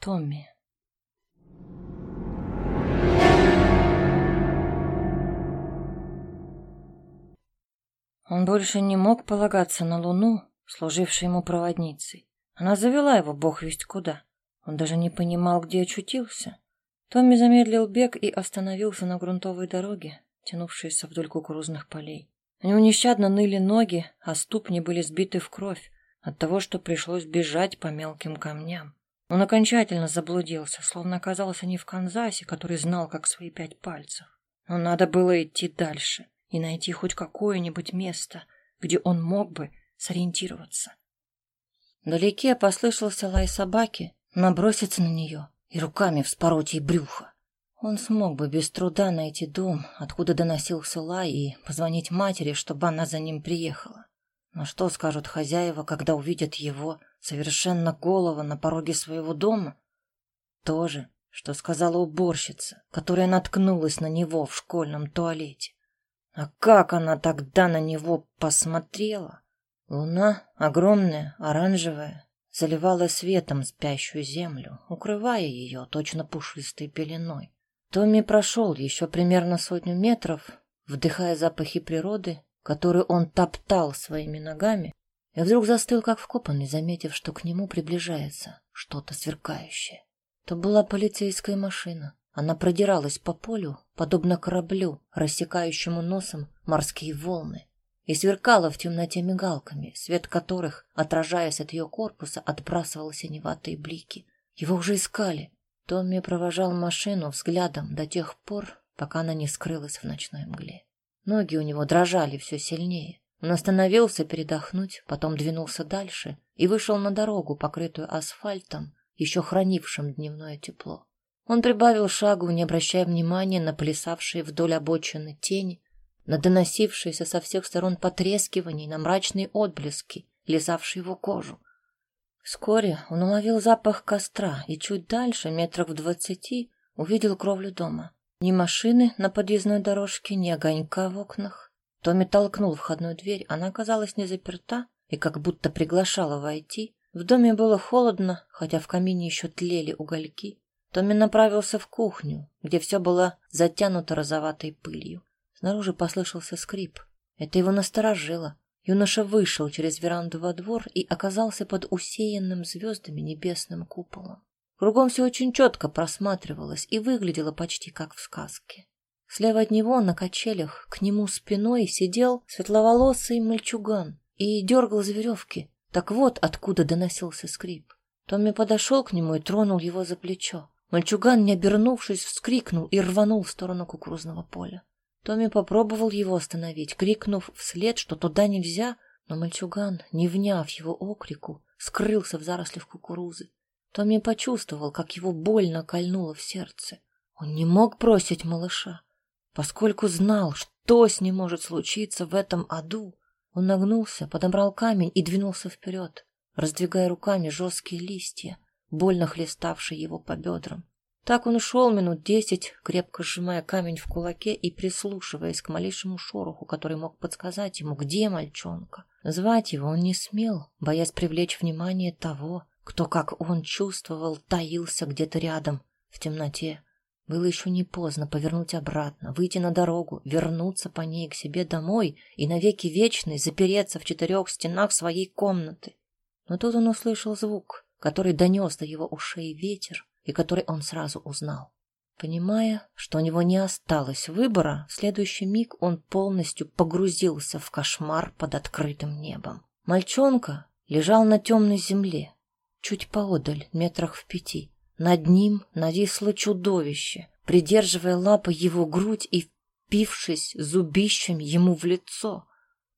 Томми. Он больше не мог полагаться на Луну, служившую ему проводницей. Она завела его бог весть куда. Он даже не понимал, где очутился. Томми замедлил бег и остановился на грунтовой дороге, тянувшейся вдоль кукурузных полей. У него нещадно ныли ноги, а ступни были сбиты в кровь от того, что пришлось бежать по мелким камням. Он окончательно заблудился, словно оказался не в Канзасе, который знал, как свои пять пальцев. Но надо было идти дальше и найти хоть какое-нибудь место, где он мог бы сориентироваться. Вдалеке послышался лай собаки, наброситься на нее и руками вспороть ей брюхо. Он смог бы без труда найти дом, откуда доносился лай, и позвонить матери, чтобы она за ним приехала. Но что скажут хозяева, когда увидят его совершенно голого на пороге своего дома? То же, что сказала уборщица, которая наткнулась на него в школьном туалете. А как она тогда на него посмотрела? Луна, огромная, оранжевая, заливала светом спящую землю, укрывая ее точно пушистой пеленой. Томми прошел еще примерно сотню метров, вдыхая запахи природы, которую он топтал своими ногами, и вдруг застыл как вкопанный, заметив, что к нему приближается что-то сверкающее. То была полицейская машина. Она продиралась по полю, подобно кораблю, рассекающему носом морские волны и сверкала в темноте мигалками, свет которых, отражаясь от ее корпуса, отбрасывал синеватые блики. Его уже искали. Томми провожал машину взглядом до тех пор, пока она не скрылась в ночной мгле. Ноги у него дрожали все сильнее. Он остановился передохнуть, потом двинулся дальше и вышел на дорогу, покрытую асфальтом, еще хранившим дневное тепло. Он прибавил шагу, не обращая внимания на плясавшие вдоль обочины тени, на доносившиеся со всех сторон потрескивания, на мрачные отблески, лизавшие его кожу. Вскоре он уловил запах костра и чуть дальше, метров в двадцати, увидел кровлю дома. Ни машины на подъездной дорожке, ни огонька в окнах. Томми толкнул входную дверь, она оказалась не заперта и как будто приглашала войти. В доме было холодно, хотя в камине еще тлели угольки. Томми направился в кухню, где все было затянуто розоватой пылью. Снаружи послышался скрип. Это его насторожило. Юноша вышел через веранду во двор и оказался под усеянным звездами небесным куполом. Кругом все очень четко просматривалось и выглядело почти как в сказке. Слева от него на качелях к нему спиной сидел светловолосый мальчуган и дергал за веревки. Так вот откуда доносился скрип. Томми подошел к нему и тронул его за плечо. Мальчуган, не обернувшись, вскрикнул и рванул в сторону кукурузного поля. Томми попробовал его остановить, крикнув вслед, что туда нельзя, но мальчуган, не вняв его окрику, скрылся в зарослях кукурузы. Томми почувствовал, как его больно кольнуло в сердце. Он не мог бросить малыша, поскольку знал, что с ним может случиться в этом аду. Он нагнулся, подобрал камень и двинулся вперед, раздвигая руками жесткие листья, больно хлеставшие его по бедрам. Так он ушел минут десять, крепко сжимая камень в кулаке и прислушиваясь к малейшему шороху, который мог подсказать ему, где мальчонка. Звать его он не смел, боясь привлечь внимание того, кто, как он чувствовал, таился где-то рядом, в темноте. Было еще не поздно повернуть обратно, выйти на дорогу, вернуться по ней к себе домой и навеки вечный запереться в четырех стенах своей комнаты. Но тут он услышал звук, который донес до его ушей ветер, и который он сразу узнал. Понимая, что у него не осталось выбора, в следующий миг он полностью погрузился в кошмар под открытым небом. Мальчонка лежал на темной земле, чуть поодаль, метрах в пяти. Над ним нависло чудовище, придерживая лапой его грудь и впившись зубищами ему в лицо.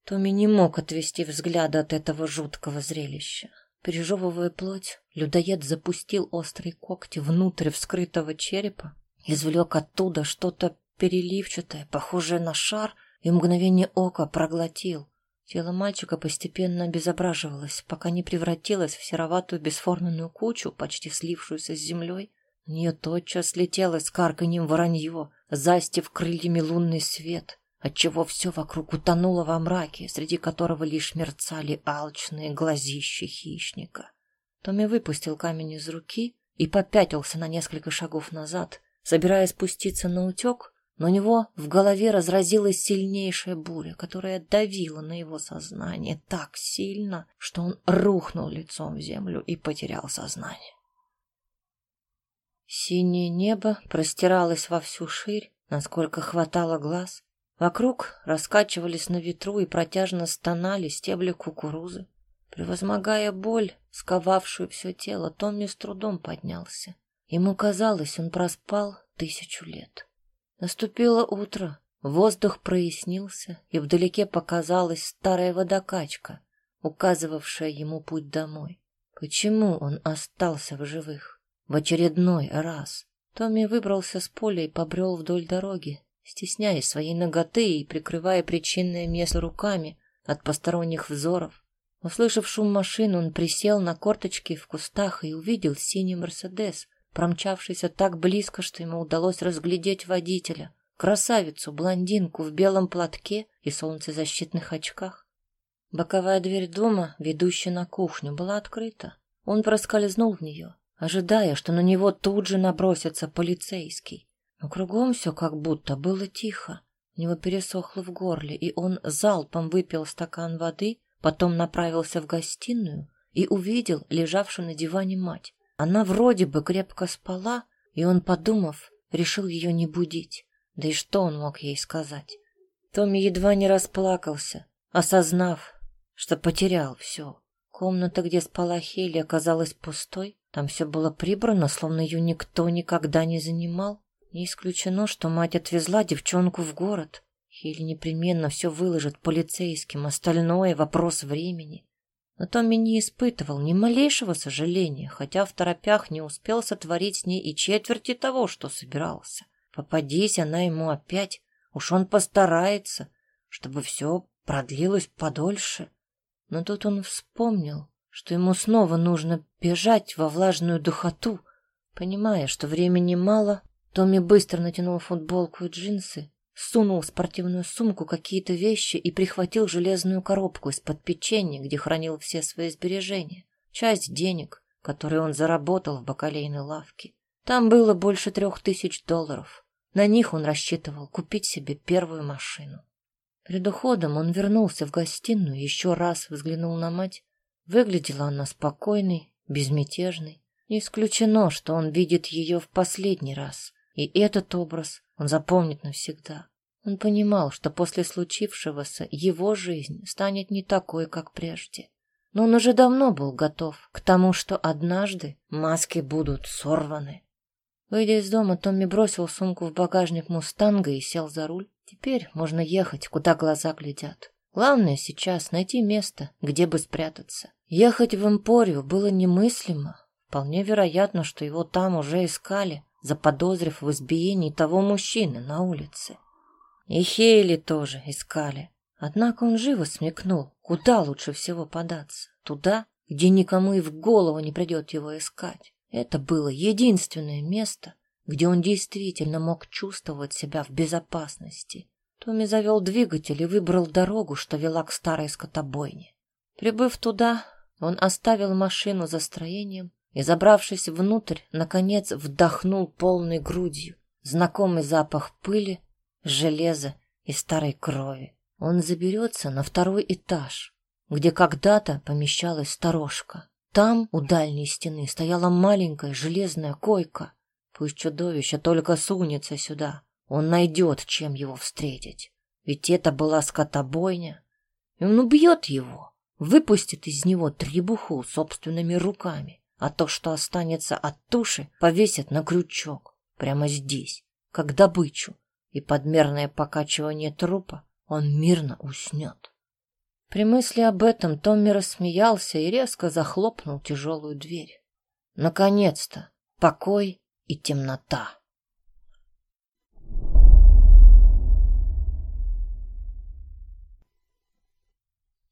Томми не мог отвести взгляда от этого жуткого зрелища. Пережевывая плоть, людоед запустил острые когти внутрь вскрытого черепа, извлек оттуда что-то переливчатое, похожее на шар, и мгновение ока проглотил. Тело мальчика постепенно обезображивалось, пока не превратилось в сероватую бесформенную кучу, почти слившуюся с землей. Нее тотчас слетело с карканьем воронье, застив крыльями лунный свет отчего все вокруг утонуло во мраке, среди которого лишь мерцали алчные глазища хищника. Томми выпустил камень из руки и попятился на несколько шагов назад, собираясь спуститься на утек, но у него в голове разразилась сильнейшая буря, которая давила на его сознание так сильно, что он рухнул лицом в землю и потерял сознание. Синее небо простиралось во всю ширь, насколько хватало глаз. Вокруг раскачивались на ветру и протяжно стонали стебли кукурузы. Превозмогая боль, сковавшую все тело, Томми с трудом поднялся. Ему казалось, он проспал тысячу лет. Наступило утро, воздух прояснился, и вдалеке показалась старая водокачка, указывавшая ему путь домой. Почему он остался в живых? В очередной раз. Томми выбрался с поля и побрел вдоль дороги, стесняясь своей ноготы и прикрывая причинное место руками от посторонних взоров. Услышав шум машин, он присел на корточки в кустах и увидел синий «Мерседес», промчавшийся так близко, что ему удалось разглядеть водителя, красавицу, блондинку в белом платке и солнцезащитных очках. Боковая дверь дома, ведущая на кухню, была открыта. Он проскользнул в нее, ожидая, что на него тут же набросится полицейский. Но кругом все как будто было тихо. У него пересохло в горле, и он залпом выпил стакан воды, потом направился в гостиную и увидел лежавшую на диване мать. Она вроде бы крепко спала, и он, подумав, решил ее не будить. Да и что он мог ей сказать? Томми едва не расплакался, осознав, что потерял все. Комната, где спала Хелли, оказалась пустой. Там все было прибрано, словно ее никто никогда не занимал. Не исключено, что мать отвезла девчонку в город. Хелли непременно все выложит полицейским, остальное — вопрос времени. Но Томми не испытывал ни малейшего сожаления, хотя в торопях не успел сотворить с ней и четверти того, что собирался. Попадись она ему опять, уж он постарается, чтобы все продлилось подольше. Но тут он вспомнил, что ему снова нужно бежать во влажную духоту. Понимая, что времени мало, Томми быстро натянул футболку и джинсы, сунул в спортивную сумку какие-то вещи и прихватил железную коробку из-под печенья, где хранил все свои сбережения, часть денег, которые он заработал в бакалейной лавке. Там было больше трех тысяч долларов. На них он рассчитывал купить себе первую машину. Перед уходом он вернулся в гостиную, еще раз взглянул на мать. Выглядела она спокойной, безмятежной. Не исключено, что он видит ее в последний раз — и этот образ он запомнит навсегда. Он понимал, что после случившегося его жизнь станет не такой, как прежде. Но он уже давно был готов к тому, что однажды маски будут сорваны. Выйдя из дома, Томми бросил сумку в багажник «Мустанга» и сел за руль. Теперь можно ехать, куда глаза глядят. Главное сейчас найти место, где бы спрятаться. Ехать в Эмпорию было немыслимо. Вполне вероятно, что его там уже искали, заподозрив в избиении того мужчины на улице. И Хейли тоже искали. Однако он живо смекнул, куда лучше всего податься. Туда, где никому и в голову не придет его искать. Это было единственное место, где он действительно мог чувствовать себя в безопасности. Томми завел двигатель и выбрал дорогу, что вела к старой скотобойне. Прибыв туда, он оставил машину за строением и, забравшись внутрь, наконец вдохнул полной грудью знакомый запах пыли, железа и старой крови. Он заберется на второй этаж, где когда-то помещалась сторожка. Там у дальней стены стояла маленькая железная койка. Пусть чудовище только сунется сюда, он найдет, чем его встретить. Ведь это была скотобойня. И он убьет его, выпустит из него требуху собственными руками а то, что останется от туши, повесят на крючок прямо здесь, как добычу, и подмерное покачивание трупа он мирно уснет. При мысли об этом Томми рассмеялся и резко захлопнул тяжелую дверь. Наконец-то покой и темнота.